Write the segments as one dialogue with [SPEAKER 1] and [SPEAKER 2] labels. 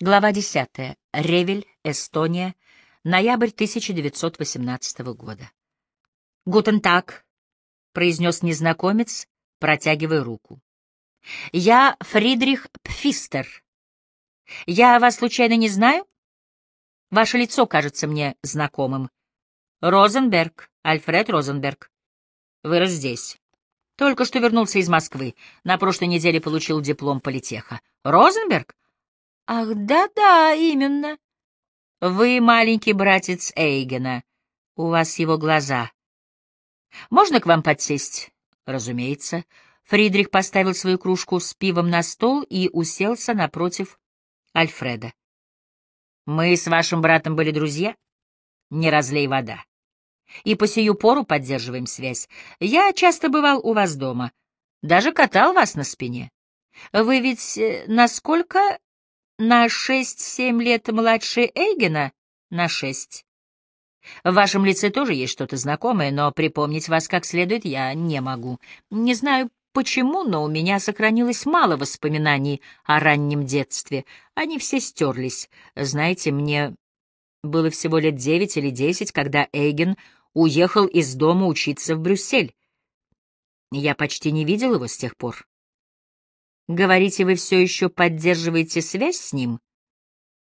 [SPEAKER 1] Глава 10. Ревель, Эстония. Ноябрь 1918 года. «Гутен так», — произнес незнакомец, протягивая руку. «Я Фридрих Пфистер. Я вас случайно не знаю? Ваше лицо кажется мне знакомым. Розенберг, Альфред Розенберг. Вырос здесь. Только что вернулся из Москвы. На прошлой неделе получил диплом политеха. Розенберг? Ах, да-да, именно. Вы маленький братец Эйгена. У вас его глаза. Можно к вам подсесть? Разумеется. Фридрих поставил свою кружку с пивом на стол и уселся напротив Альфреда. Мы с вашим братом были друзья? Не разлей вода и по сию пору поддерживаем связь. Я часто бывал у вас дома, даже катал вас на спине. Вы ведь э, насколько? На шесть-семь лет младше Эйгена? На шесть. В вашем лице тоже есть что-то знакомое, но припомнить вас как следует я не могу. Не знаю почему, но у меня сохранилось мало воспоминаний о раннем детстве. Они все стерлись. Знаете, мне было всего лет девять или десять, когда Эйген уехал из дома учиться в Брюссель. Я почти не видел его с тех пор. Говорите, вы все еще поддерживаете связь с ним?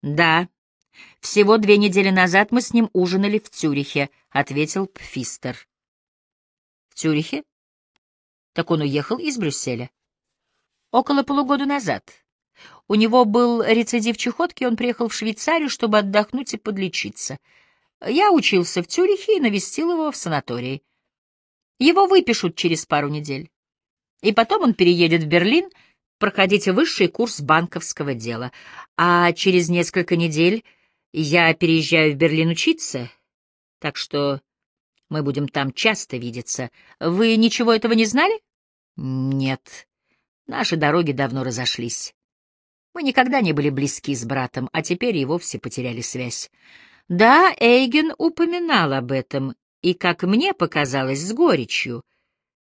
[SPEAKER 1] Да. Всего две недели назад мы с ним ужинали в Цюрихе, ответил Пфистер. В Цюрихе? Так он уехал из Брюсселя. Около полугода назад. У него был рецидив чехотки, он приехал в Швейцарию, чтобы отдохнуть и подлечиться. Я учился в Цюрихе и навестил его в санатории. Его выпишут через пару недель. И потом он переедет в Берлин проходить высший курс банковского дела. А через несколько недель я переезжаю в Берлин учиться, так что мы будем там часто видеться. Вы ничего этого не знали? Нет. Наши дороги давно разошлись. Мы никогда не были близки с братом, а теперь и вовсе потеряли связь. Да, Эйген упоминал об этом, и, как мне показалось, с горечью.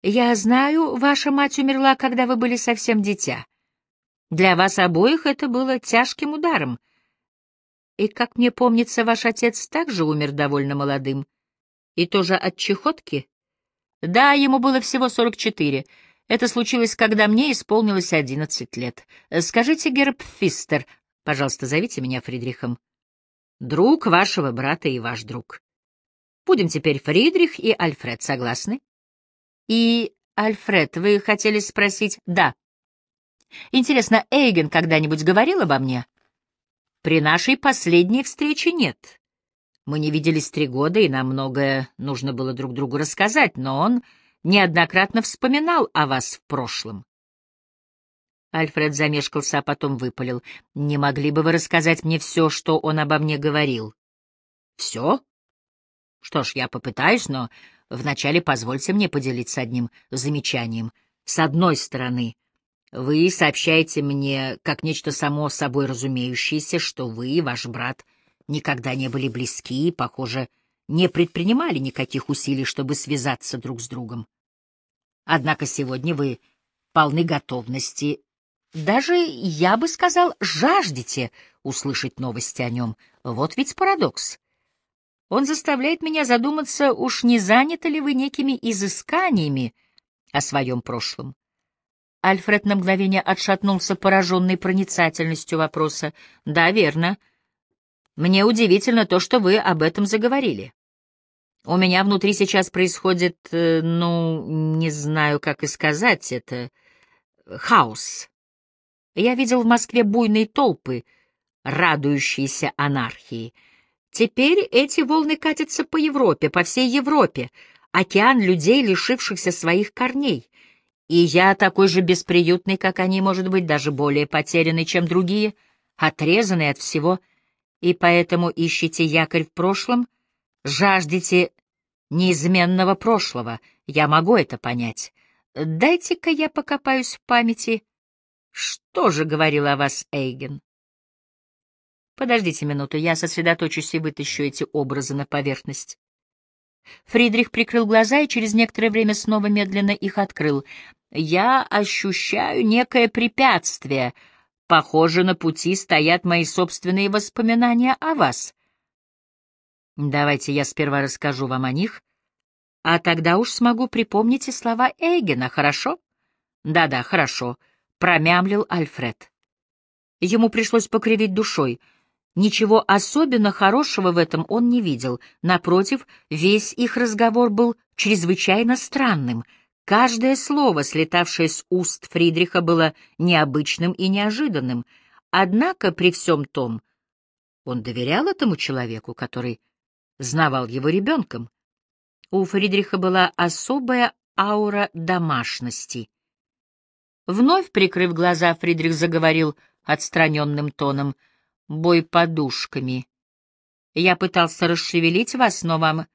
[SPEAKER 1] Я знаю, ваша мать умерла, когда вы были совсем дитя. Для вас обоих это было тяжким ударом. И, как мне помнится, ваш отец также умер довольно молодым. И тоже от чехотки? Да, ему было всего сорок четыре. Это случилось, когда мне исполнилось одиннадцать лет. Скажите, Герб Фистер, пожалуйста, зовите меня Фридрихом. Друг вашего брата и ваш друг. Будем теперь Фридрих и Альфред, согласны? И, Альфред, вы хотели спросить? Да. Интересно, Эйген когда-нибудь говорил обо мне? При нашей последней встрече нет. Мы не виделись три года, и нам многое нужно было друг другу рассказать, но он неоднократно вспоминал о вас в прошлом. Альфред замешкался, а потом выпалил. «Не могли бы вы рассказать мне все, что он обо мне говорил?» «Все? Что ж, я попытаюсь, но вначале позвольте мне поделиться одним замечанием. С одной стороны, вы сообщаете мне, как нечто само собой разумеющееся, что вы и ваш брат никогда не были близки и, похоже, не предпринимали никаких усилий, чтобы связаться друг с другом. Однако сегодня вы полны готовности даже, я бы сказал, жаждете услышать новости о нем. Вот ведь парадокс. Он заставляет меня задуматься, уж не заняты ли вы некими изысканиями о своем прошлом. Альфред на мгновение отшатнулся, пораженный проницательностью вопроса. «Да, верно. Мне удивительно то, что вы об этом заговорили. У меня внутри сейчас происходит, э, ну, не знаю, как и сказать это, хаос». Я видел в Москве буйные толпы, радующиеся анархии. Теперь эти волны катятся по Европе, по всей Европе, океан людей, лишившихся своих корней. И я такой же бесприютный, как они, может быть, даже более потерянный, чем другие, отрезанный от всего, и поэтому ищете якорь в прошлом, жаждете неизменного прошлого. Я могу это понять. Дайте-ка я покопаюсь в памяти что же говорил о вас Эйген? Подождите минуту, я сосредоточусь и вытащу эти образы на поверхность. Фридрих прикрыл глаза и через некоторое время снова медленно их открыл. Я ощущаю некое препятствие, похоже, на пути стоят мои собственные воспоминания о вас. Давайте я сперва расскажу вам о них, а тогда уж смогу припомнить и слова Эйгена, хорошо? Да-да, хорошо, промямлил Альфред. Ему пришлось покривить душой. Ничего особенно хорошего в этом он не видел. Напротив, весь их разговор был чрезвычайно странным. Каждое слово, слетавшее с уст Фридриха, было необычным и неожиданным. Однако при всем том он доверял этому человеку, который знавал его ребенком. У Фридриха была особая аура домашности. Вновь прикрыв глаза, Фридрих заговорил отстраненным тоном. «Бой подушками. Я пытался расшевелить вас, но вам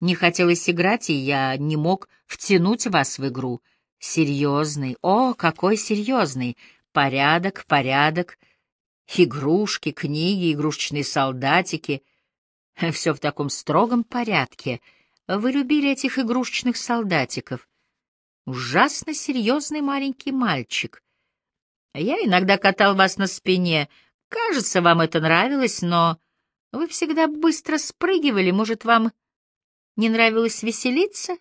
[SPEAKER 1] не хотелось играть, и я не мог втянуть вас в игру. Серьезный, о, какой серьезный! Порядок, порядок, игрушки, книги, игрушечные солдатики — Все в таком строгом порядке. Вы любили этих игрушечных солдатиков. Ужасно серьезный маленький мальчик. Я иногда катал вас на спине. Кажется, вам это нравилось, но вы всегда быстро спрыгивали. Может, вам не нравилось веселиться?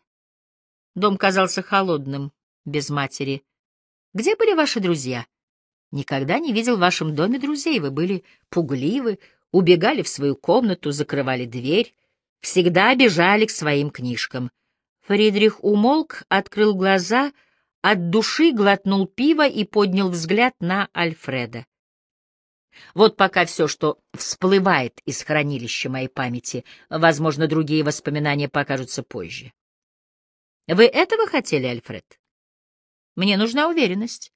[SPEAKER 1] Дом казался холодным, без матери. Где были ваши друзья? Никогда не видел в вашем доме друзей. Вы были пугливы, убегали в свою комнату, закрывали дверь, всегда бежали к своим книжкам. Фридрих умолк, открыл глаза, от души глотнул пиво и поднял взгляд на Альфреда. Вот пока все, что всплывает из хранилища моей памяти, возможно, другие воспоминания покажутся позже. Вы этого хотели, Альфред? Мне нужна уверенность.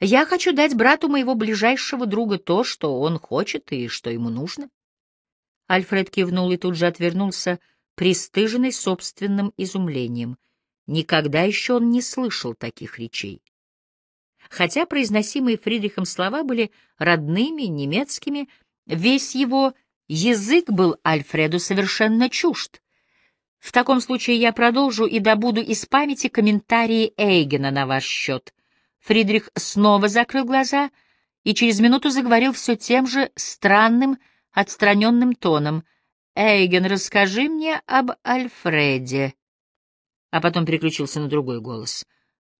[SPEAKER 1] Я хочу дать брату моего ближайшего друга то, что он хочет и что ему нужно. Альфред кивнул и тут же отвернулся, пристыженный собственным изумлением. Никогда еще он не слышал таких речей. Хотя произносимые Фридрихом слова были родными, немецкими, весь его язык был Альфреду совершенно чужд. В таком случае я продолжу и добуду из памяти комментарии Эйгена на ваш счет — Фридрих снова закрыл глаза и через минуту заговорил все тем же странным, отстраненным тоном. «Эйген, расскажи мне об Альфреде». А потом переключился на другой голос.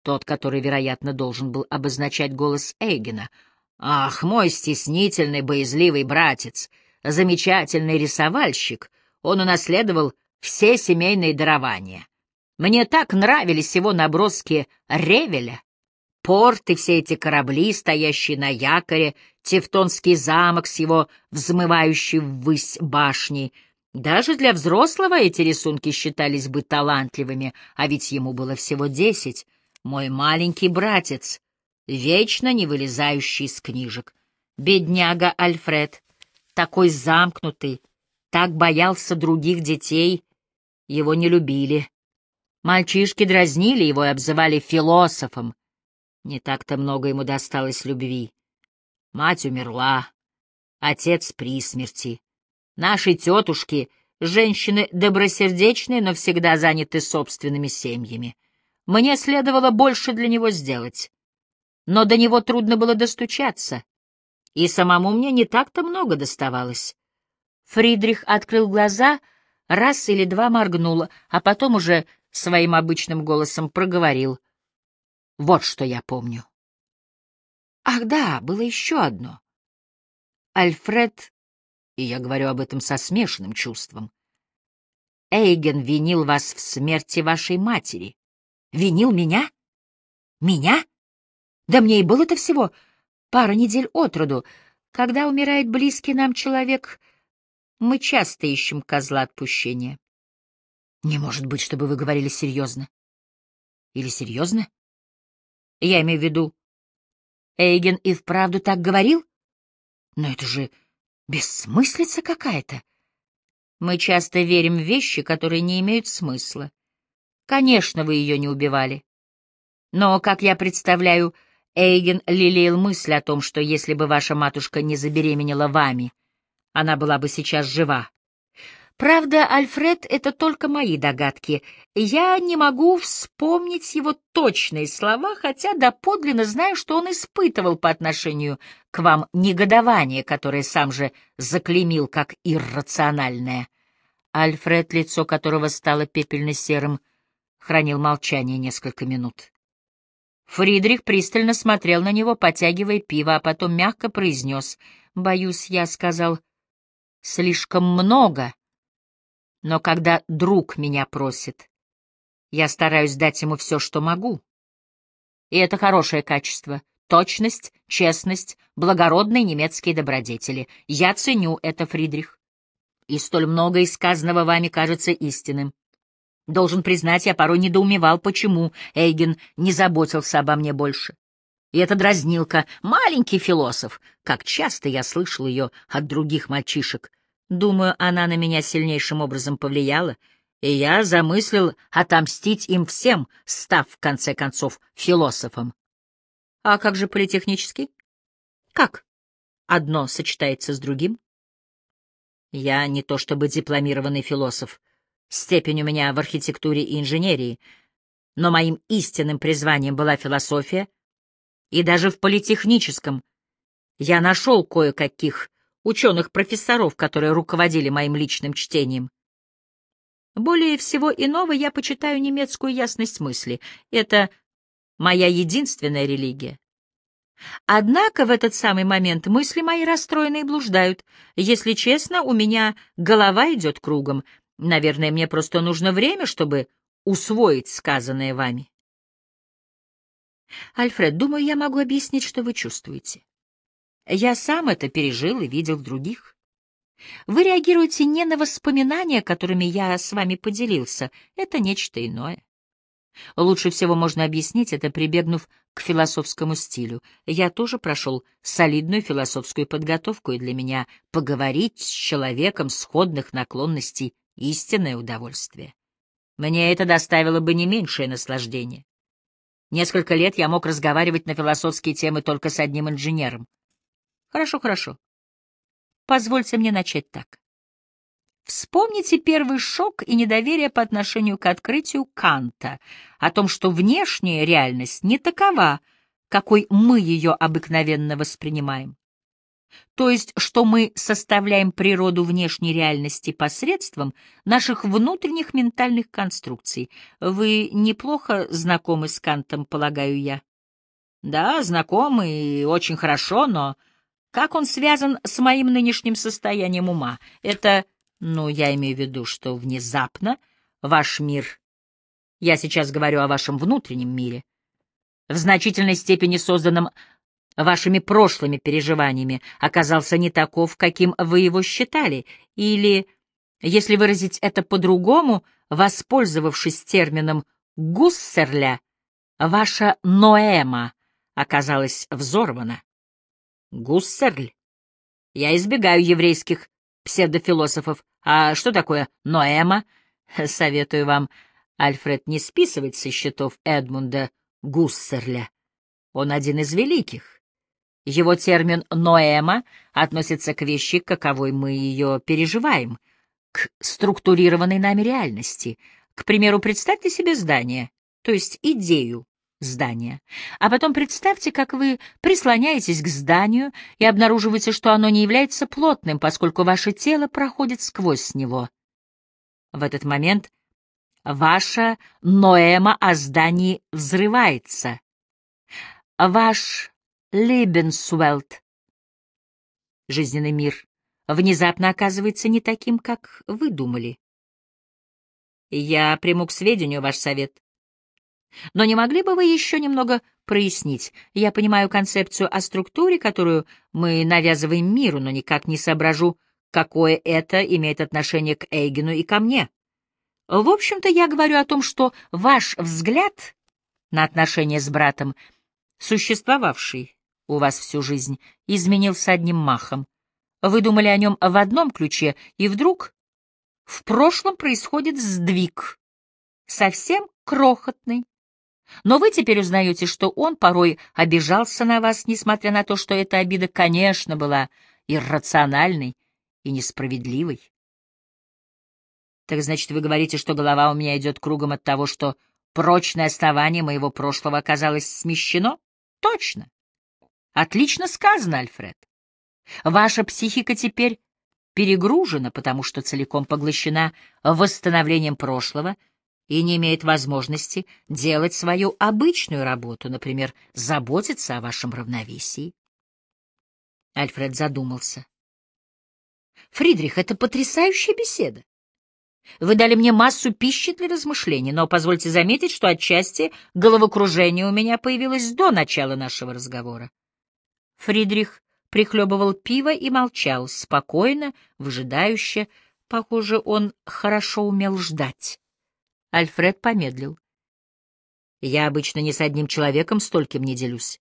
[SPEAKER 1] Тот, который, вероятно, должен был обозначать голос Эйгена. «Ах, мой стеснительный, боязливый братец! Замечательный рисовальщик! Он унаследовал все семейные дарования. Мне так нравились его наброски Ревеля, Порт и все эти корабли, стоящие на якоре, Тевтонский замок с его взмывающей ввысь башней. Даже для взрослого эти рисунки считались бы талантливыми, а ведь ему было всего десять. Мой маленький братец, вечно не вылезающий из книжек. Бедняга Альфред, такой замкнутый, так боялся других детей, его не любили. Мальчишки дразнили его и обзывали философом. Не так-то много ему досталось любви. Мать умерла, отец при смерти. Наши тетушки — женщины добросердечные, но всегда заняты собственными семьями. Мне следовало больше для него сделать. Но до него трудно было достучаться, и самому мне не так-то много доставалось. Фридрих открыл глаза, раз или два моргнул, а потом уже своим обычным голосом проговорил. Вот что я помню. Ах да, было еще одно. Альфред, и я говорю об этом со смешанным чувством, Эйген винил вас в смерти вашей матери. Винил меня? Меня? Да мне и было-то всего пара недель от роду. Когда умирает близкий нам человек, мы часто ищем козла отпущения. Не может быть, чтобы вы говорили серьезно. Или серьезно? Я имею в виду, Эйген и вправду так говорил? Но это же бессмыслица какая-то. Мы часто верим в вещи, которые не имеют смысла. Конечно, вы ее не убивали. Но, как я представляю, Эйген лелеял мысль о том, что если бы ваша матушка не забеременела вами, она была бы сейчас жива. Правда, Альфред — это только мои догадки. Я не могу вспомнить его точные слова, хотя доподлинно знаю, что он испытывал по отношению к вам негодование, которое сам же заклеймил как иррациональное. Альфред, лицо которого стало пепельно-серым, хранил молчание несколько минут. Фридрих пристально смотрел на него, потягивая пиво, а потом мягко произнес. «Боюсь, я сказал слишком много, но когда друг меня просит, я стараюсь дать ему все, что могу. И это хорошее качество — точность, честность, благородные немецкие добродетели. Я ценю это, Фридрих. И столь многое сказанного вами кажется истинным. Должен признать, я порой недоумевал, почему Эйген не заботился обо мне больше. И эта дразнилка — маленький философ. Как часто я слышал ее от других мальчишек. Думаю, она на меня сильнейшим образом повлияла, и я замыслил отомстить им всем, став, в конце концов, философом. А как же политехнический? Как? Одно сочетается с другим? Я не то чтобы дипломированный философ — Степень у меня в архитектуре и инженерии, но моим истинным призванием была философия, и даже в политехническом я нашел кое-каких ученых-профессоров, которые руководили моим личным чтением. Более всего иного я почитаю немецкую ясность мысли. Это моя единственная религия. Однако в этот самый момент мысли мои расстроены и блуждают. Если честно, у меня голова идет кругом — Наверное, мне просто нужно время, чтобы усвоить сказанное вами. Альфред, думаю, я могу объяснить, что вы чувствуете. Я сам это пережил и видел в других. Вы реагируете не на воспоминания, которыми я с вами поделился. Это нечто иное. Лучше всего можно объяснить это, прибегнув к философскому стилю. Я тоже прошел солидную философскую подготовку, и для меня поговорить с человеком сходных наклонностей истинное удовольствие. Мне это доставило бы не меньшее наслаждение. Несколько лет я мог разговаривать на философские темы только с одним инженером. Хорошо, хорошо. Позвольте мне начать так. Вспомните первый шок и недоверие по отношению к открытию Канта о том, что внешняя реальность не такова, какой мы ее обыкновенно воспринимаем то есть что мы составляем природу внешней реальности посредством наших внутренних ментальных конструкций. Вы неплохо знакомы с Кантом, полагаю я? Да, знакомы и очень хорошо, но как он связан с моим нынешним состоянием ума? Это, ну, я имею в виду, что внезапно ваш мир, я сейчас говорю о вашем внутреннем мире, в значительной степени созданном вашими прошлыми переживаниями оказался не таков, каким вы его считали, или, если выразить это по-другому, воспользовавшись термином «гуссерля», ваша «ноэма» оказалась взорвана. Гуссерль. Я избегаю еврейских псевдофилософов. А что такое «ноэма»? Советую вам, Альфред, не списывать со счетов Эдмунда Гуссерля. Он один из великих его термин «ноэма» относится к вещи, каковой мы ее переживаем, к структурированной нами реальности. К примеру, представьте себе здание, то есть идею здания. А потом представьте, как вы прислоняетесь к зданию и обнаруживаете, что оно не является плотным, поскольку ваше тело проходит сквозь него. В этот момент ваша ноэма о здании взрывается. Ваш Лебенсвелт. Жизненный мир внезапно оказывается не таким, как вы думали. Я приму к сведению ваш совет. Но не могли бы вы еще немного прояснить? Я понимаю концепцию о структуре, которую мы навязываем миру, но никак не соображу, какое это имеет отношение к Эйгену и ко мне. В общем-то, я говорю о том, что ваш взгляд на отношения с братом, существовавший у вас всю жизнь, изменился одним махом. Вы думали о нем в одном ключе, и вдруг в прошлом происходит сдвиг, совсем крохотный. Но вы теперь узнаете, что он порой обижался на вас, несмотря на то, что эта обида, конечно, была иррациональной и несправедливой. Так значит, вы говорите, что голова у меня идет кругом от того, что прочное основание моего прошлого оказалось смещено? Точно. Отлично сказано, Альфред. Ваша психика теперь перегружена, потому что целиком поглощена восстановлением прошлого и не имеет возможности делать свою обычную работу, например, заботиться о вашем равновесии. Альфред задумался. Фридрих, это потрясающая беседа. Вы дали мне массу пищи для размышлений, но позвольте заметить, что отчасти головокружение у меня появилось до начала нашего разговора. Фридрих прихлебывал пиво и молчал, спокойно, выжидающе. Похоже, он хорошо умел ждать. Альфред помедлил. Я обычно ни с одним человеком стольким не делюсь.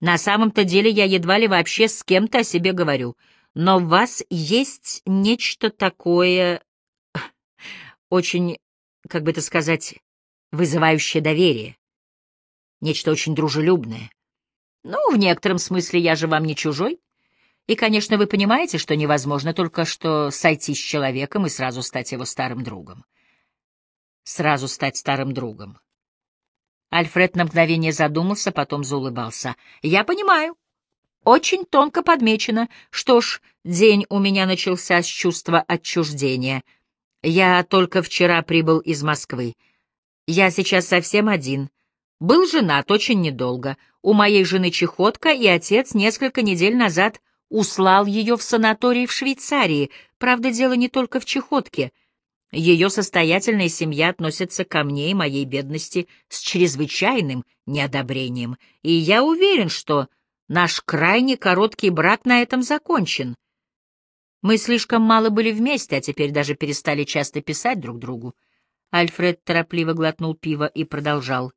[SPEAKER 1] На самом-то деле я едва ли вообще с кем-то о себе говорю, но в вас есть нечто такое очень, как бы это сказать, вызывающее доверие, нечто очень дружелюбное. Ну, в некотором смысле я же вам не чужой. И, конечно, вы понимаете, что невозможно только что сойти с человеком и сразу стать его старым другом. Сразу стать старым другом. Альфред на мгновение задумался, потом заулыбался. «Я понимаю. Очень тонко подмечено. Что ж, день у меня начался с чувства отчуждения. Я только вчера прибыл из Москвы. Я сейчас совсем один. Был женат очень недолго. У моей жены чехотка, и отец несколько недель назад услал ее в санаторий в Швейцарии. Правда, дело не только в чехотке. Ее состоятельная семья относится ко мне и моей бедности с чрезвычайным неодобрением, и я уверен, что наш крайне короткий брак на этом закончен. Мы слишком мало были вместе, а теперь даже перестали часто писать друг другу. Альфред торопливо глотнул пиво и продолжал.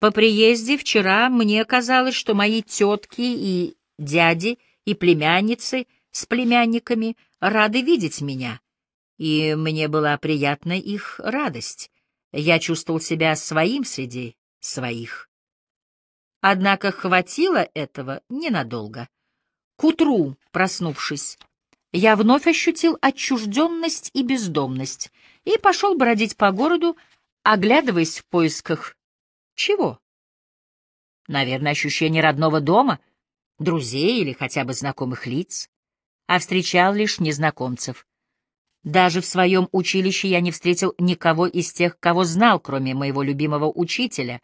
[SPEAKER 1] По приезде вчера мне казалось, что мои тетки и дяди и племянницы с племянниками рады видеть меня, и мне была приятна их радость. Я чувствовал себя своим среди своих. Однако хватило этого ненадолго. К утру, проснувшись, я вновь ощутил отчужденность и бездомность и пошел бродить по городу, оглядываясь в поисках чего? Наверное, ощущение родного дома, друзей или хотя бы знакомых лиц. А встречал лишь незнакомцев. Даже в своем училище я не встретил никого из тех, кого знал, кроме моего любимого учителя,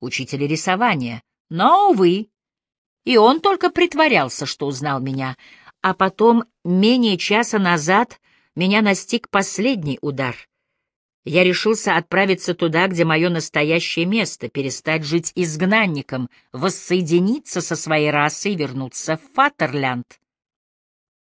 [SPEAKER 1] учителя рисования. Но, увы, и он только притворялся, что узнал меня. А потом, менее часа назад, меня настиг последний удар — я решился отправиться туда, где мое настоящее место, перестать жить изгнанником, воссоединиться со своей расой и вернуться в Фатерлянд.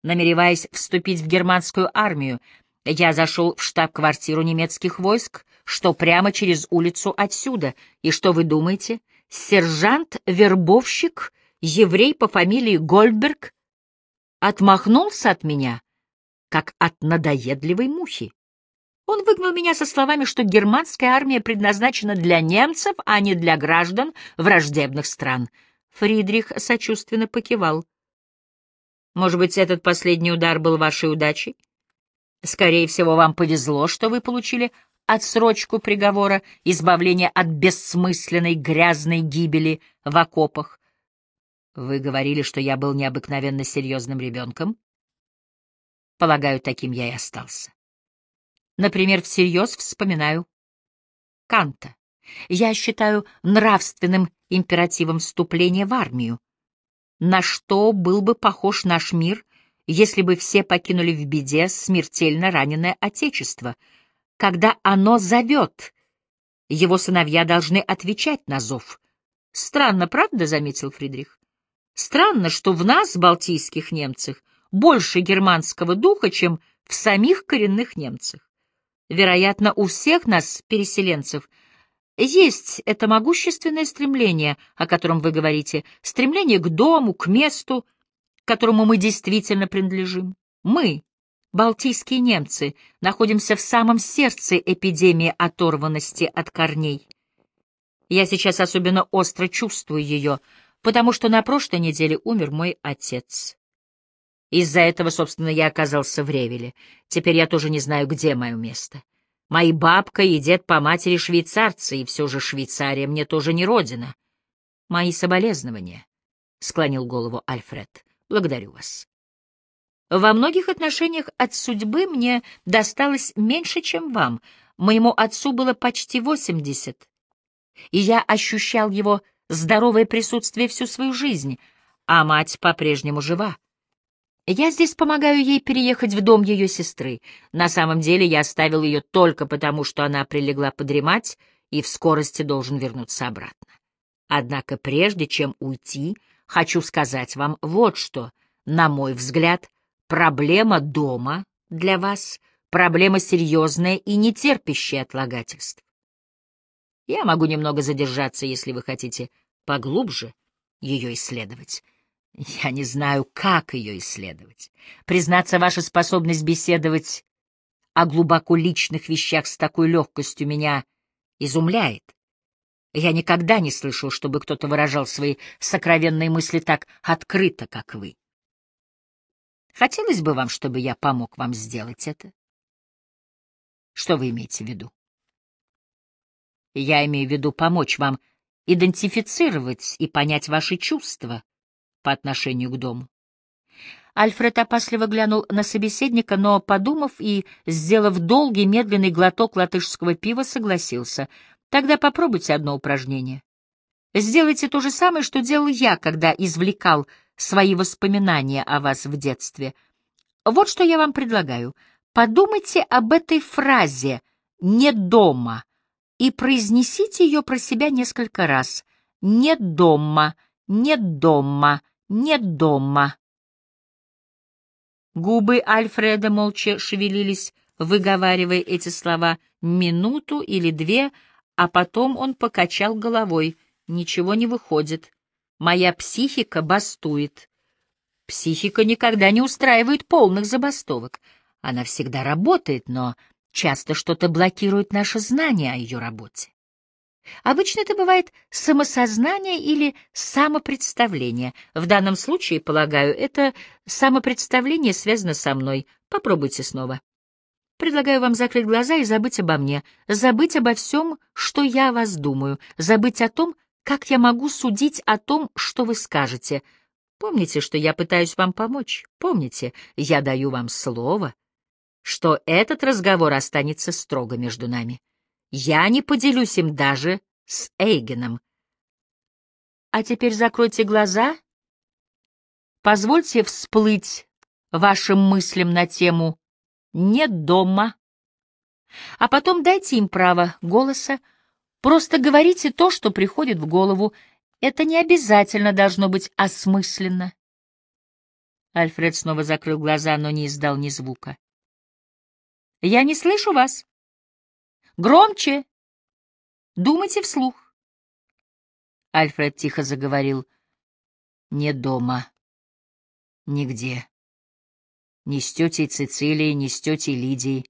[SPEAKER 1] Намереваясь вступить в германскую армию, я зашел в штаб-квартиру немецких войск, что прямо через улицу отсюда. И что вы думаете? Сержант-вербовщик, еврей по фамилии Гольдберг, отмахнулся от меня, как от надоедливой мухи. Он выгнал меня со словами, что германская армия предназначена для немцев, а не для граждан враждебных стран. Фридрих сочувственно покивал. Может быть, этот последний удар был вашей удачей? Скорее всего, вам повезло, что вы получили отсрочку приговора, избавление от бессмысленной грязной гибели в окопах. Вы говорили, что я был необыкновенно серьезным ребенком? Полагаю, таким я и остался. Например, всерьез вспоминаю Канта. Я считаю нравственным императивом вступления в армию. На что был бы похож наш мир, если бы все покинули в беде смертельно раненое Отечество? Когда оно зовет, его сыновья должны отвечать на зов. Странно, правда, — заметил Фридрих? Странно, что в нас, балтийских немцах, больше германского духа, чем в самих коренных немцах. Вероятно, у всех нас, переселенцев, есть это могущественное стремление, о котором вы говорите, стремление к дому, к месту, к которому мы действительно принадлежим. Мы, балтийские немцы, находимся в самом сердце эпидемии оторванности от корней. Я сейчас особенно остро чувствую ее, потому что на прошлой неделе умер мой отец. Из-за этого, собственно, я оказался в Ревеле. Теперь я тоже не знаю, где мое место. Мои бабка и дед по матери швейцарцы, и все же Швейцария мне тоже не родина. Мои соболезнования, — склонил голову Альфред. Благодарю вас. Во многих отношениях от судьбы мне досталось меньше, чем вам. Моему отцу было почти восемьдесят, и я ощущал его здоровое присутствие всю свою жизнь, а мать по-прежнему жива. Я здесь помогаю ей переехать в дом ее сестры. На самом деле я оставил ее только потому, что она прилегла подремать и в скорости должен вернуться обратно. Однако прежде чем уйти, хочу сказать вам вот что. На мой взгляд, проблема дома для вас — проблема серьезная и не терпящая отлагательств. Я могу немного задержаться, если вы хотите поглубже ее исследовать. Я не знаю, как ее исследовать. Признаться, ваша способность беседовать о глубоко личных вещах с такой легкостью меня изумляет. Я никогда не слышал, чтобы кто-то выражал свои сокровенные мысли так открыто, как вы. Хотелось бы вам, чтобы я помог вам сделать это? Что вы имеете в виду? Я имею в виду помочь вам идентифицировать и понять ваши чувства, по отношению к дому. Альфред опасливо глянул на собеседника, но, подумав и сделав долгий медленный глоток латышского пива, согласился. «Тогда попробуйте одно упражнение. Сделайте то же самое, что делал я, когда извлекал свои воспоминания о вас в детстве. Вот что я вам предлагаю. Подумайте об этой фразе «не дома» и произнесите ее про себя несколько раз. «Не дома, не дома, нет дома. Губы Альфреда молча шевелились, выговаривая эти слова минуту или две, а потом он покачал головой. Ничего не выходит. Моя психика бастует. Психика никогда не устраивает полных забастовок. Она всегда работает, но часто что-то блокирует наше знание о ее работе. Обычно это бывает самосознание или самопредставление. В данном случае, полагаю, это самопредставление связано со мной. Попробуйте снова. Предлагаю вам закрыть глаза и забыть обо мне, забыть обо всем, что я о вас думаю, забыть о том, как я могу судить о том, что вы скажете. Помните, что я пытаюсь вам помочь? Помните, я даю вам слово, что этот разговор останется строго между нами. Я не поделюсь им даже с Эйгеном. А теперь закройте глаза, позвольте всплыть вашим мыслям на тему «нет дома», а потом дайте им право голоса, просто говорите то, что приходит в голову, это не обязательно должно быть осмысленно. Альфред снова закрыл глаза, но не издал ни звука. «Я не слышу вас», Громче! Думайте вслух. Альфред тихо заговорил. Не дома. Нигде. Ни с тетей Цицилией, ни с тетей Лидией.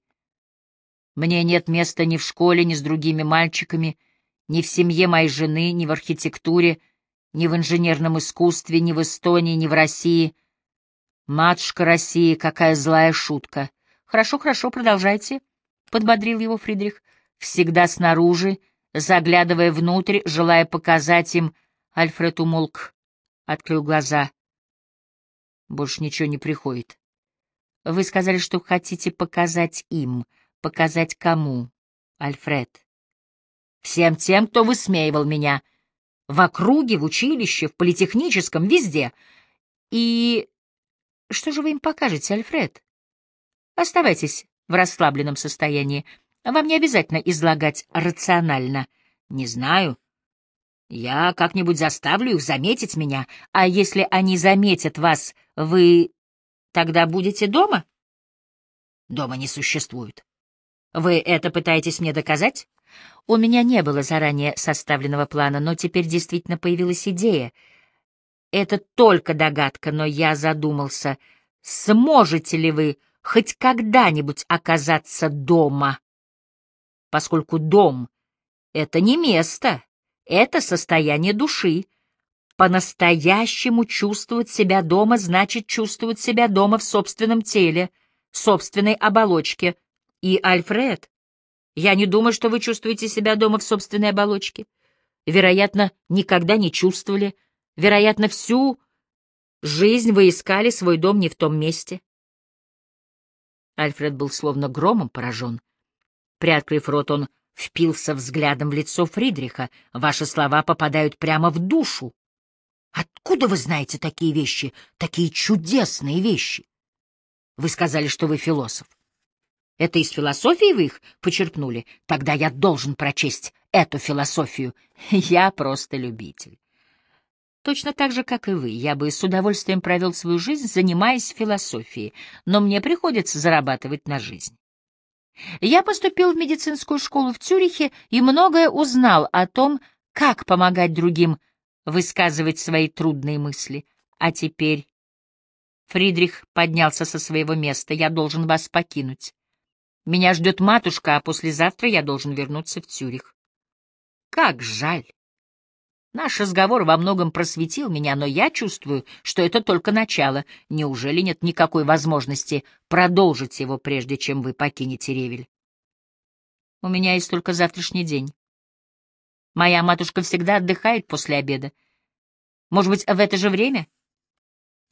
[SPEAKER 1] Мне нет места ни в школе, ни с другими мальчиками, ни в семье моей жены, ни в архитектуре, ни в инженерном искусстве, ни в Эстонии, ни в России. Матушка России, какая злая шутка. Хорошо, хорошо, продолжайте, — подбодрил его Фридрих всегда снаружи, заглядывая внутрь, желая показать им. Альфред умолк, открыл глаза. Больше ничего не приходит. Вы сказали, что хотите показать им. Показать кому, Альфред? Всем тем, кто высмеивал меня. В округе, в училище, в политехническом, везде. И что же вы им покажете, Альфред? Оставайтесь в расслабленном состоянии. Вам не обязательно излагать рационально. Не знаю. Я как-нибудь заставлю их заметить меня, а если они заметят вас, вы тогда будете дома? Дома не существует. Вы это пытаетесь мне доказать? У меня не было заранее составленного плана, но теперь действительно появилась идея. Это только догадка, но я задумался, сможете ли вы хоть когда-нибудь оказаться дома? Поскольку дом — это не место, это состояние души. По-настоящему чувствовать себя дома значит чувствовать себя дома в собственном теле, собственной оболочке. И, Альфред, я не думаю, что вы чувствуете себя дома в собственной оболочке. Вероятно, никогда не чувствовали. Вероятно, всю жизнь вы искали свой дом не в том месте. Альфред был словно громом поражен. Приоткрыв рот, он впился взглядом в лицо Фридриха. Ваши слова попадают прямо в душу. Откуда вы знаете такие вещи, такие чудесные вещи? Вы сказали, что вы философ. Это из философии вы их почерпнули? Тогда я должен прочесть эту философию. Я просто любитель. Точно так же, как и вы, я бы с удовольствием провел свою жизнь, занимаясь философией, но мне приходится зарабатывать на жизнь. Я поступил в медицинскую школу в Цюрихе и многое узнал о том, как помогать другим высказывать свои трудные мысли. А теперь... Фридрих поднялся со своего места. Я должен вас покинуть. Меня ждет матушка, а послезавтра я должен вернуться в Цюрих. Как жаль. Наш разговор во многом просветил меня, но я чувствую, что это только начало. Неужели нет никакой возможности продолжить его, прежде чем вы покинете Ревель? У меня есть только завтрашний день. Моя матушка всегда отдыхает после обеда. Может быть, в это же время?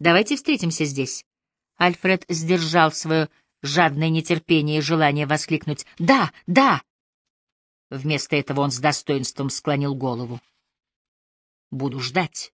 [SPEAKER 1] Давайте встретимся здесь. Альфред сдержал свое жадное нетерпение и желание воскликнуть «Да! Да!». Вместо этого он с достоинством склонил голову. «Буду ждать».